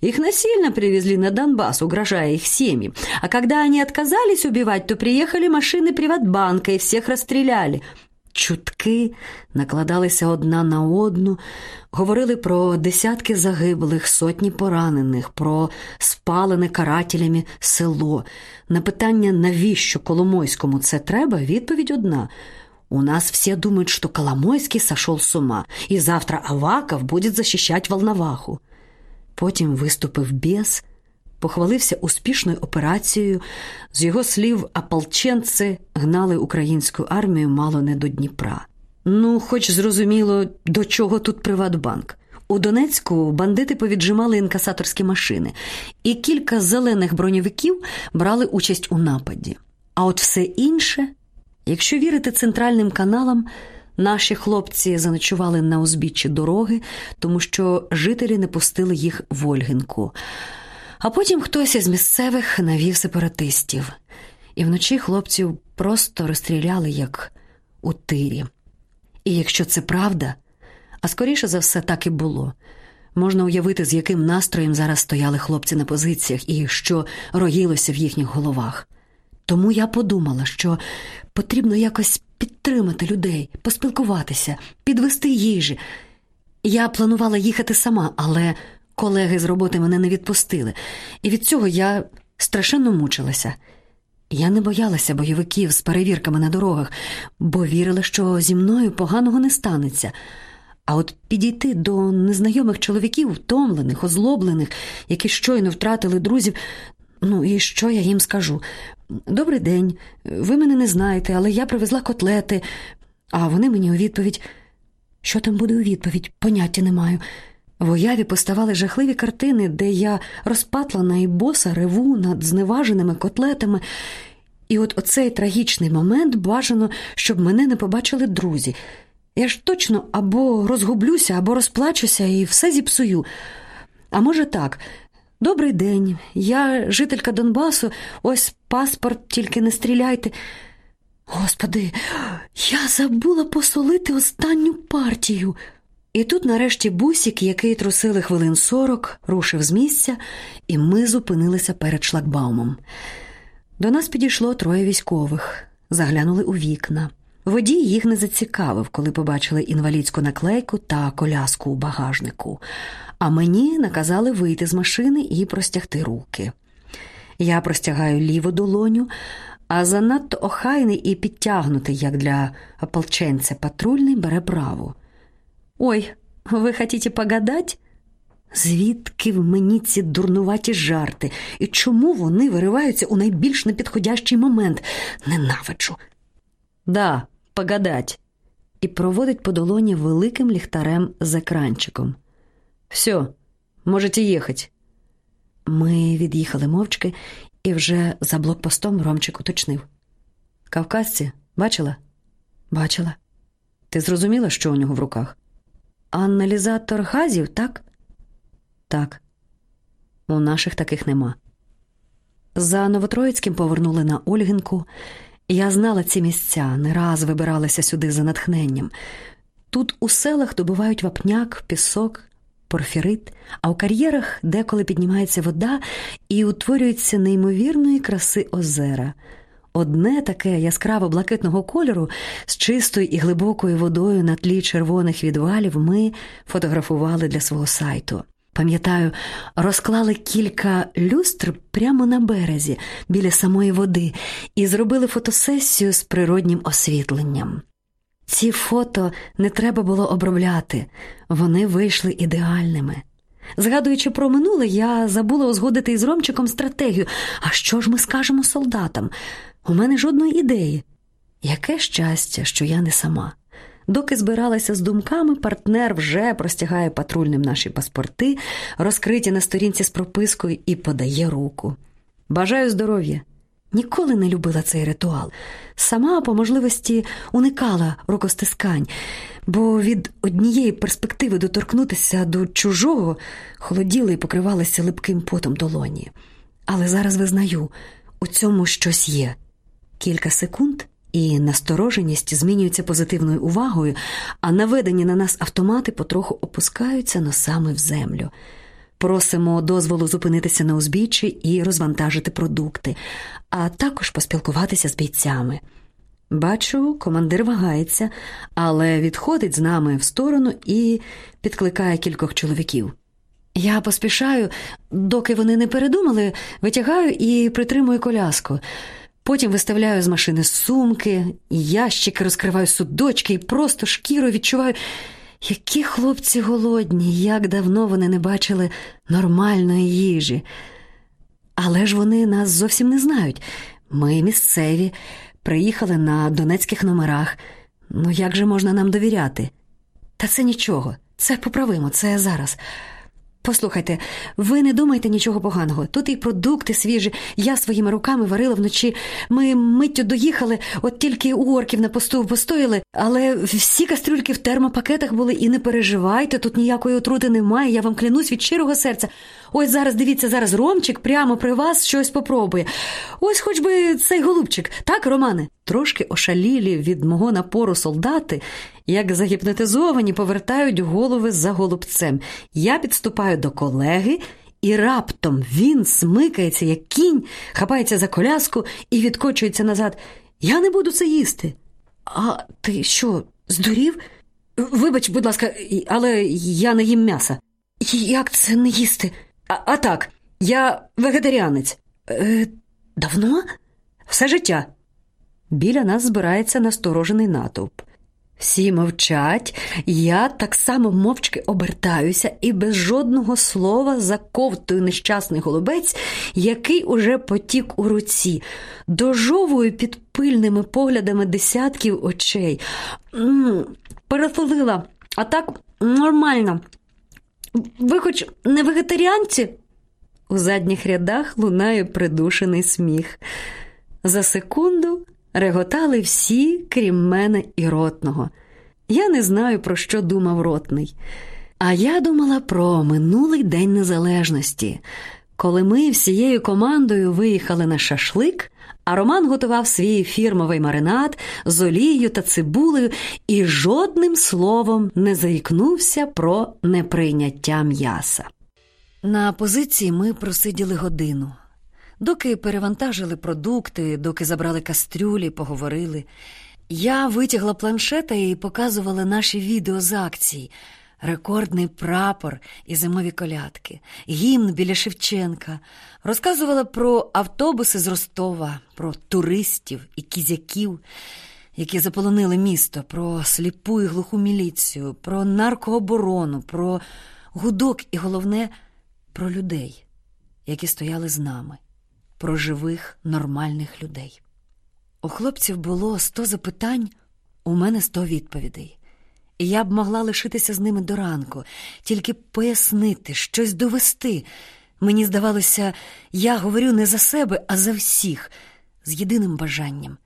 Их насильно привезли на Донбасс, угрожая их семьям. А когда они отказались убивать, то приехали машины Приватбанка и всех расстреляли. Чутки накладалися одна на одну, говорили про десятки загиблих, сотні поранених, про спалене карателями село. На питання, навіщо Коломойському це треба, відповідь одна. У нас все думают, что Коломойский сошел с ума, и завтра Аваков будет защищать Волноваху. Потім виступив бес, похвалився успішною операцією. З його слів, ополченці гнали українську армію мало не до Дніпра. Ну, хоч зрозуміло, до чого тут Приватбанк. У Донецьку бандити повіджимали інкасаторські машини, і кілька зелених броньовиків брали участь у нападі. А от все інше, якщо вірити центральним каналам, наші хлопці заночували на узбіччі дороги, тому що жителі не пустили їх в Ольгинку. А потім хтось із місцевих навів сепаратистів, і вночі хлопців просто розстріляли, як у тирі. І якщо це правда, а скоріше за все так і було, можна уявити, з яким настроєм зараз стояли хлопці на позиціях і що роїлося в їхніх головах. Тому я подумала, що потрібно якось підтримати людей, поспілкуватися, підвести їжі. Я планувала їхати сама, але колеги з роботи мене не відпустили, і від цього я страшенно мучилася. Я не боялася бойовиків з перевірками на дорогах, бо вірила, що зі мною поганого не станеться. А от підійти до незнайомих чоловіків, втомлених, озлоблених, які щойно втратили друзів. Ну і що я їм скажу? Добрий день, ви мене не знаєте, але я привезла котлети. А вони мені у відповідь. Що там буде у відповідь? Поняття не маю. В уяві поставали жахливі картини, де я розпатлана і боса реву над зневаженими котлетами. І от оцей трагічний момент бажано, щоб мене не побачили друзі. Я ж точно або розгублюся, або розплачуся і все зіпсую. А може так. Добрий день, я жителька Донбасу, ось паспорт, тільки не стріляйте. Господи, я забула посолити останню партію. І тут, нарешті, бусік, який трусили хвилин сорок, рушив з місця, і ми зупинилися перед шлагбаумом. До нас підійшло троє військових, заглянули у вікна. Водій їх не зацікавив, коли побачили інвалідську наклейку та коляску у багажнику, а мені наказали вийти з машини і простягти руки. Я простягаю ліву долоню, а занадто охайний і підтягнутий, як для ополченця, патрульний бере праву. Ой, ви хотіте погадать? Звідки в мені ці дурнуваті жарти, і чому вони вириваються у найбільш непідходящий момент? Ненавиджу. Да, погадать. І проводить по долоні великим ліхтарем з екранчиком. Все, можете їхати. Ми від'їхали мовчки, і вже за блокпостом Ромчик уточнив. Кавказці, бачила? Бачила. Ти зрозуміла, що у нього в руках? Аналізатор газів, так? Так. У наших таких нема. За Новотроїцьким повернули на Ольгинку. Я знала ці місця, не раз вибиралася сюди за натхненням. Тут у селах добувають вапняк, пісок, порфірит, а у кар'єрах деколи піднімається вода і утворюються неймовірної краси озера. Одне таке яскраво блакитного кольору з чистою і глибокою водою на тлі червоних відвалів ми фотографували для свого сайту. Пам'ятаю, розклали кілька люстр прямо на березі біля самої води і зробили фотосесію з природнім освітленням. Ці фото не треба було обробляти, вони вийшли ідеальними. Згадуючи про минуле, я забула узгодити із Ромчиком стратегію. А що ж ми скажемо солдатам? У мене жодної ідеї. Яке щастя, що я не сама. Доки збиралася з думками, партнер вже простягає патрульним наші паспорти, розкриті на сторінці з пропискою, і подає руку. Бажаю здоров'я. Ніколи не любила цей ритуал. Сама по можливості уникала рукостискань, бо від однієї перспективи доторкнутися до чужого холоділи і покривалися липким потом долоні. Але зараз визнаю, у цьому щось є. Кілька секунд і настороженість змінюється позитивною увагою, а наведені на нас автомати потроху опускаються носами в землю. Просимо дозволу зупинитися на узбіччі і розвантажити продукти, а також поспілкуватися з бійцями. Бачу, командир вагається, але відходить з нами в сторону і підкликає кількох чоловіків. Я поспішаю, доки вони не передумали, витягаю і притримую коляску. Потім виставляю з машини сумки, ящики, розкриваю судочки і просто шкірою відчуваю, які хлопці голодні, як давно вони не бачили нормальної їжі. Але ж вони нас зовсім не знають. Ми місцеві, приїхали на донецьких номерах. Ну як же можна нам довіряти? Та це нічого, це поправимо, це зараз. Послухайте, ви не думайте нічого поганого. Тут і продукти свіжі. Я своїми руками варила вночі. Ми миттю доїхали, от тільки у орків на посту постояли, але всі кастрюльки в термопакетах були, і не переживайте, тут ніякої отрути немає. Я вам клянусь від щирого серця. Ось зараз дивіться, зараз Ромчик прямо при вас щось попробує. Ось хоч би цей голубчик, так, Романе? Трошки ошалілі від мого напору солдати, як загіпнотизовані, повертають голови за голубцем. Я підступаю до колеги, і раптом він смикається, як кінь, хапається за коляску і відкочується назад. Я не буду це їсти. А ти що, здурів? Вибач, будь ласка, але я не їм м'яса. Як це не їсти? А, а так, я вегетаріанець. Е, Давно? Все життя. Біля нас збирається насторожений натовп. Всі мовчать, я так само мовчки обертаюся і без жодного слова заковтую нещасний голубець, який уже потік у руці, дожовую під пильними поглядами десятків очей. Перефолила, а так нормально. Ви хоч не вегетаріанці? У задніх рядах лунає придушений сміх. За секунду реготали всі, крім мене і ротного. Я не знаю, про що думав ротний. А я думала про минулий день незалежності, коли ми всією командою виїхали на шашлик, а Роман готував свій фірмовий маринад з олією та цибулею і жодним словом не заікнувся про неприйняття м'яса. На позиції ми просиділи годину. Доки перевантажили продукти, доки забрали кастрюлі, поговорили. Я витягла планшета і показувала наші відео з акцій. Рекордний прапор і зимові колядки, гімн біля Шевченка, розказувала про автобуси з Ростова, про туристів і кізяків, які заполонили місто, про сліпу і глуху міліцію, про наркооборону, про гудок і головне про людей, які стояли з нами, про живих, нормальних людей. У хлопців було сто запитань, у мене сто відповідей. І я б могла лишитися з ними до ранку, тільки пояснити, щось довести. Мені здавалося, я говорю не за себе, а за всіх, з єдиним бажанням.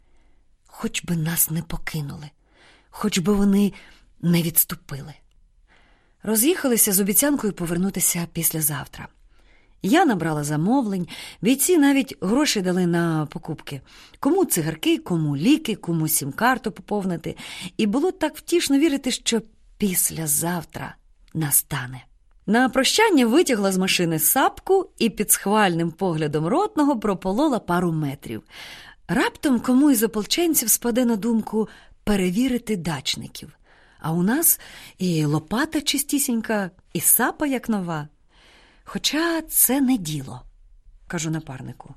Хоч би нас не покинули, хоч би вони не відступили. Роз'їхалися з обіцянкою повернутися післязавтра. Я набрала замовлень, бійці навіть гроші дали на покупки. Кому цигарки, кому ліки, кому сім-карту поповнити. І було так втішно вірити, що післязавтра настане. На прощання витягла з машини сапку і під схвальним поглядом ротного прополола пару метрів. Раптом кому із ополченців спаде на думку перевірити дачників. А у нас і лопата чистісінька, і сапа як нова. Хоча це не діло, кажу напарнику.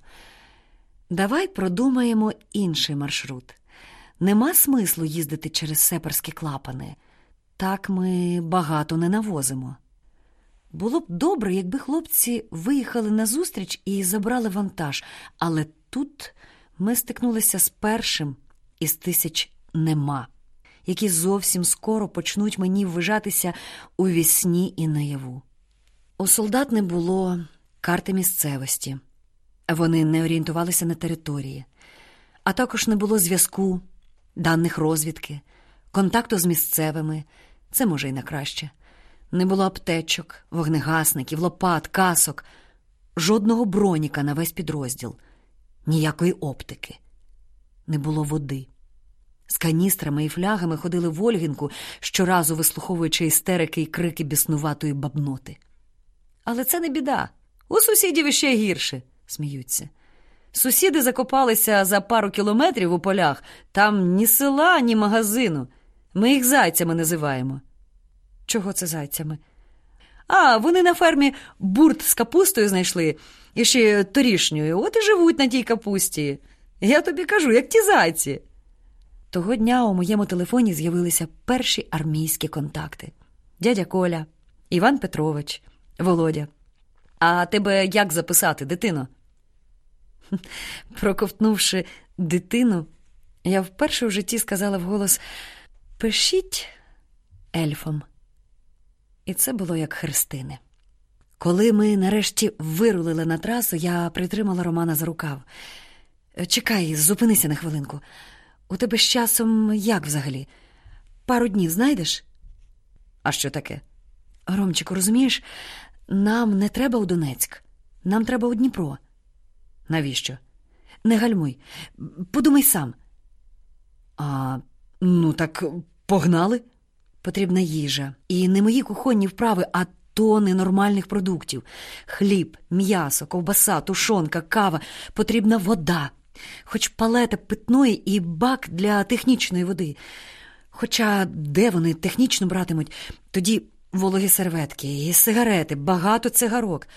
Давай продумаємо інший маршрут. Нема смислу їздити через сеперські клапани. Так ми багато не навозимо. Було б добре, якби хлопці виїхали на зустріч і забрали вантаж, але тут ми стикнулися з першим із тисяч нема, які зовсім скоро почнуть мені ввижатися у вісні і наяву. У солдат не було карти місцевості, вони не орієнтувалися на території, а також не було зв'язку, даних розвідки, контакту з місцевими це може й на краще. Не було аптечок, вогнегасників, лопат, касок, жодного броніка на весь підрозділ, ніякої оптики, не було води. З каністрами і флягами ходили в Ольгінку, щоразу вислуховуючи істерики і крики біснуватої бабноти. Але це не біда. У сусідів іще гірше, сміються. Сусіди закопалися за пару кілометрів у полях, там ні села, ні магазину. Ми їх зайцями називаємо. Чого це зайцями? А, вони на фермі бурт з капустою знайшли і ще торішньою, от і живуть на тій капусті. Я тобі кажу, як ті зайці. Того дня у моєму телефоні з'явилися перші армійські контакти: дядя Коля, Іван Петрович, Володя. А тебе як записати, дитино? Проковтнувши дитину, я вперше в житті сказала вголос: Пишіть ельфом. І це було як хрестини. Коли ми нарешті вирулили на трасу, я притримала Романа за рукав. Чекай, зупинися на хвилинку. У тебе з часом як взагалі? Пару днів знайдеш? А що таке? Ромчику, розумієш, нам не треба у Донецьк, нам треба у Дніпро. Навіщо? Не гальмуй, подумай сам. А ну так погнали. Потрібна їжа. І не мої кухонні вправи, а тони нормальних продуктів: хліб, м'ясо, ковбаса, тушонка, кава, потрібна вода, хоч палета питної і бак для технічної води. Хоча де вони технічно братимуть, тоді вологі серветки, і сигарети, багато цигарок.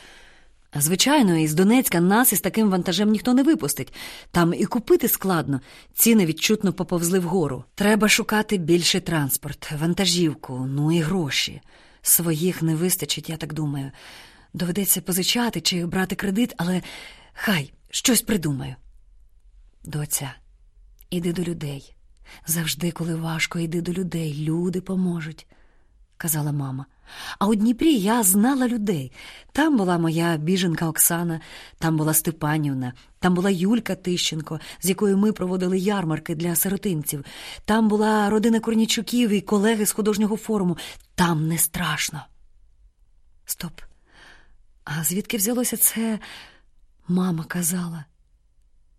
Звичайно, із Донецька нас із таким вантажем ніхто не випустить. Там і купити складно, ціни відчутно поповзли вгору. Треба шукати більший транспорт, вантажівку, ну і гроші. Своїх не вистачить, я так думаю. Доведеться позичати чи брати кредит, але хай щось придумаю. Доця, іди до людей. Завжди, коли важко, йди до людей, люди поможуть, казала мама. А у Дніпрі я знала людей. Там була моя біженка Оксана, там була Степанівна, там була Юлька Тищенко, з якою ми проводили ярмарки для сиротинців. Там була родина Корнічуків і колеги з художнього форуму. Там не страшно. Стоп. А звідки взялося це? Мама казала.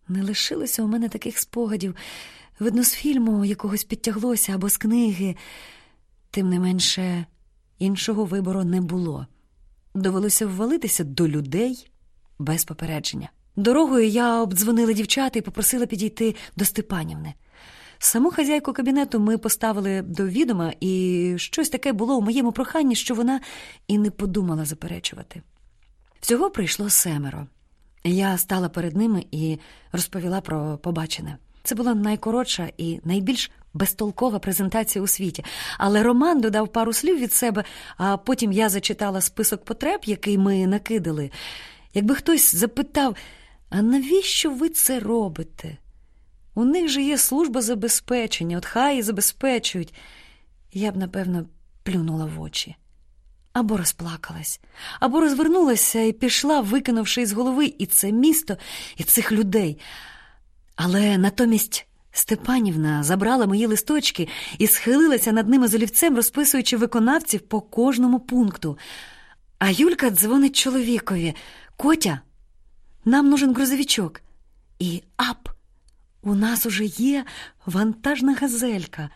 Не лишилося у мене таких спогадів. Видно, з фільму якогось підтяглося або з книги. Тим не менше. Іншого вибору не було. Довелося ввалитися до людей без попередження. Дорогою я обдзвонила дівчата і попросила підійти до Степанівни. Саму хазяйку кабінету ми поставили до відома, і щось таке було у моєму проханні, що вона і не подумала заперечувати. Всього прийшло семеро. Я стала перед ними і розповіла про побачене. Це була найкоротша і найбільш безтолкова презентація у світі. Але Роман додав пару слів від себе, а потім я зачитала список потреб, який ми накидали. Якби хтось запитав, а навіщо ви це робите? У них же є служба забезпечення, от хай і забезпечують. Я б, напевно, плюнула в очі. Або розплакалась, або розвернулася і пішла, викинувши із голови і це місто, і цих людей. Але натомість Степанівна забрала мої листочки і схилилася над ними з олівцем, розписуючи виконавців по кожному пункту. А Юлька дзвонить чоловікові Котя, нам нужен грузовичок. І ап, у нас уже є вантажна газелька.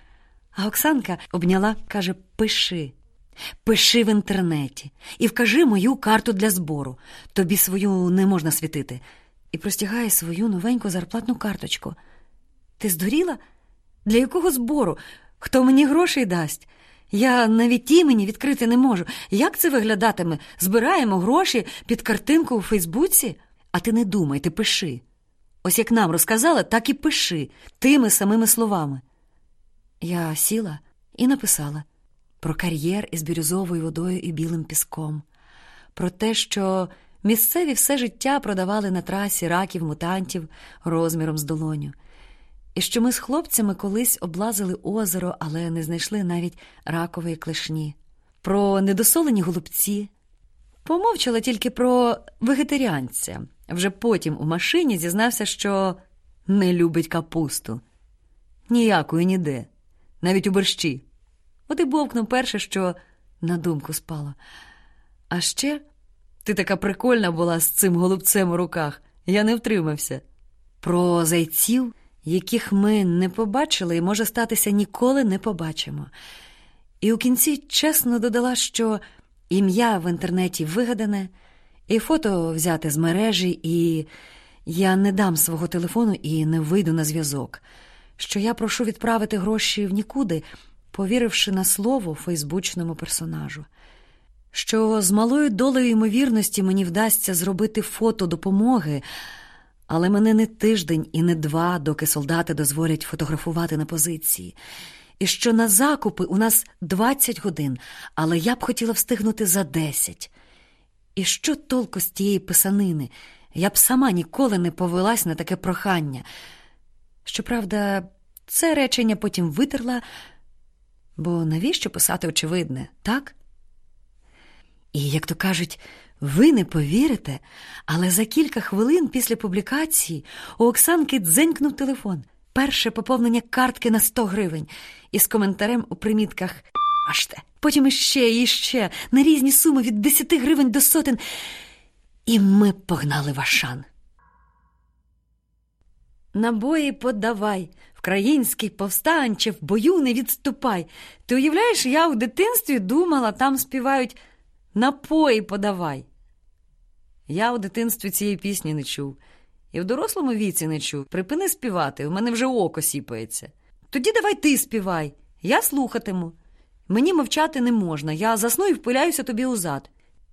А Оксанка обняла, каже: Пиши, пиши в інтернеті і вкажи мою карту для збору. Тобі свою не можна світити. І простягає свою новеньку зарплатну карточку. Ти здуріла? Для якого збору? Хто мені грошей дасть? Я навіть імені відкрити не можу. Як це виглядатиме? Збираємо гроші під картинку у Фейсбуці? А ти не думай, ти пиши. Ось як нам розказала, так і пиши тими самими словами. Я сіла і написала про кар'єр із бірюзовою водою і білим піском, про те, що місцеві все життя продавали на трасі раків мутантів розміром з долоню і що ми з хлопцями колись облазили озеро, але не знайшли навіть ракової клешні, про недосолені голубці. Помовчала тільки про вегетаріанця. Вже потім у машині зізнався, що не любить капусту. Ніякої ніде, навіть у борщі. От і бовкнув перше, що на думку спало. А ще ти така прикольна була з цим голубцем у руках, я не втримався. Про зайців яких ми не побачили і, може статися, ніколи не побачимо. І у кінці чесно додала, що ім'я в інтернеті вигадане, і фото взяте з мережі, і Я не дам свого телефону і не вийду на зв'язок. Що я прошу відправити гроші в нікуди, повіривши на слово фейсбучному персонажу. Що з малою долею ймовірності мені вдасться зробити фото допомоги, але мене не тиждень і не два, доки солдати дозволять фотографувати на позиції. І що на закупи у нас 20 годин, але я б хотіла встигнути за 10. І що толку з тієї писанини? Я б сама ніколи не повелась на таке прохання. Щоправда, це речення потім витерла, бо навіщо писати очевидне, так? І, як то кажуть, ви не повірите, але за кілька хвилин після публікації у Оксанки дзенькнув телефон. Перше поповнення картки на 100 гривень із коментарем у примітках «Аж те». Потім іще і іще на різні суми від 10 гривень до сотень. І ми погнали в Ашан. Набої подавай, вкраїнський повстанче, в бою не відступай. Ти уявляєш, я у дитинстві думала, там співають напої подавай. Я у дитинстві цієї пісні не чув. І в дорослому віці не чув. Припини співати, у мене вже око сіпається. Тоді давай ти співай, я слухатиму. Мені мовчати не можна, я засну і впиляюся тобі узад.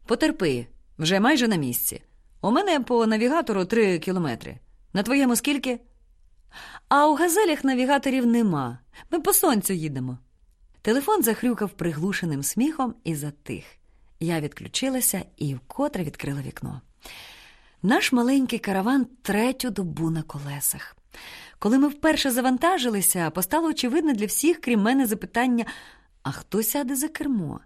Потерпи, вже майже на місці. У мене по навігатору три кілометри. На твоєму скільки? А у газелях навігаторів нема. Ми по сонцю їдемо. Телефон захрюкав приглушеним сміхом і затих. Я відключилася і вкотре відкрила вікно. Наш маленький караван третю добу на колесах. Коли ми вперше завантажилися, постало очевидне для всіх, крім мене, запитання: а хто сяде за кермо?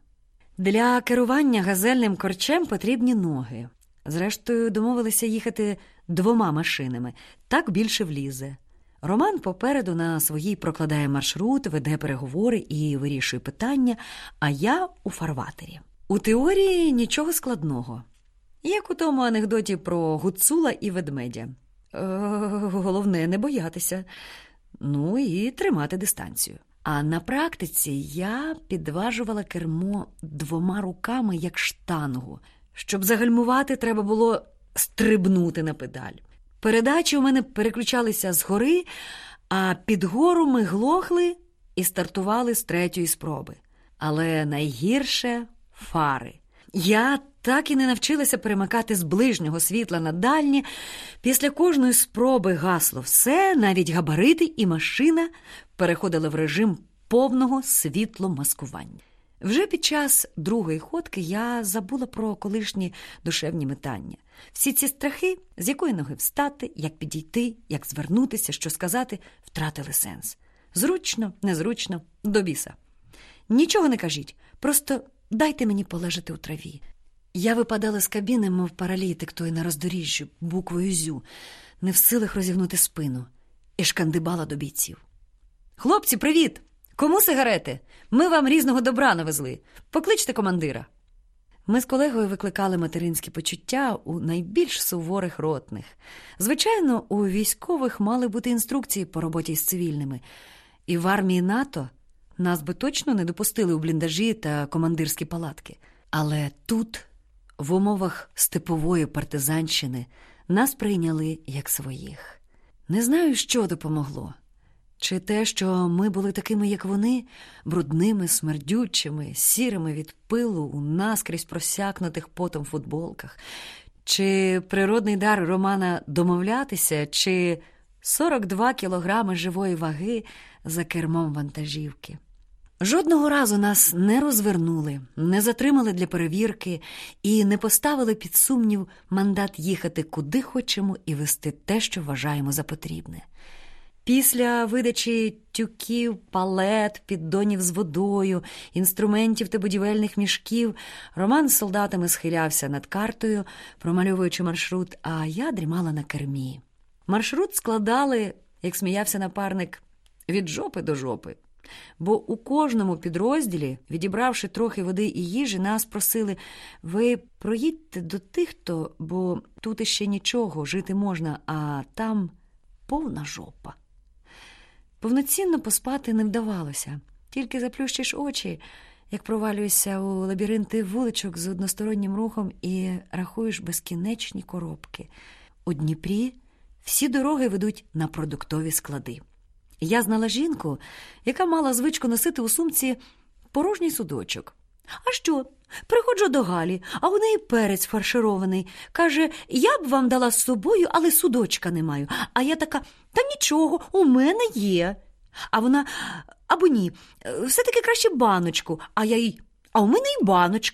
Для керування газельним корчем потрібні ноги. Зрештою, домовилися їхати двома машинами, так більше влізе. Роман попереду на своїй прокладає маршрут, веде переговори і вирішує питання, а я у фарватері. У теорії нічого складного. Як у тому анекдоті про гуцула і ведмедя. Е, головне не боятися, ну і тримати дистанцію. А на практиці я підважувала кермо двома руками як штангу. Щоб загальмувати, треба було стрибнути на педаль. Передачі у мене переключалися згори, а під гору ми глохли і стартували з третьої спроби. Але найгірше фари. Я так і не навчилася перемикати з ближнього світла на дальнє. Після кожної спроби гасло все, навіть габарити і машина переходили в режим повного світломаскування. Вже під час другої ходки я забула про колишні душевні метання. Всі ці страхи, з якої ноги встати, як підійти, як звернутися, що сказати, втратили сенс. Зручно, незручно, до біса. Нічого не кажіть, просто дайте мені полежати у траві. Я випадала з кабіни, мов паралітик той на роздоріжжю, буквою зю, не в силах розігнути спину, і шкандибала до бійців. Хлопці, привіт! Кому сигарети? Ми вам різного добра навезли. Покличте командира. Ми з колегою викликали материнські почуття у найбільш суворих ротних. Звичайно, у військових мали бути інструкції по роботі з цивільними, і в армії НАТО нас би точно не допустили у бліндажі та командирські палатки. Але тут, в умовах степової партизанщини, нас прийняли як своїх. Не знаю, що допомогло. Чи те, що ми були такими, як вони, брудними, смердючими, сірими від пилу у наскрізь просякнутих потом футболках, чи природний дар Романа домовлятися, чи 42 кілограми живої ваги за кермом вантажівки. Жодного разу нас не розвернули, не затримали для перевірки і не поставили під сумнів мандат їхати куди хочемо і вести те, що вважаємо за потрібне. Після видачі тюків, палет, піддонів з водою, інструментів та будівельних мішків Роман з солдатами схилявся над картою, промальовуючи маршрут, а я дрімала на кермі. Маршрут складали, як сміявся напарник, від жопи до жопи. Бо у кожному підрозділі, відібравши трохи води і їжі, нас просили ви проїдьте до тих, хто, бо тут іще нічого, жити можна, а там повна жопа. Повноцінно поспати не вдавалося, тільки заплющиш очі, як провалюєшся у лабіринти вуличок з одностороннім рухом і рахуєш безкінечні коробки. У Дніпрі Всі дороги ведуть на продуктові склади. Я знала жінку, яка мала звичку носити у сумці порожній судочок. А що? Приходжу до Галі, а у неї перець фарширований. Каже, я б вам дала з собою, але судочка не маю. А я така, та нічого, у мене є. А вона, або ні, все-таки краще баночку, а я їй, а у мене і баночка.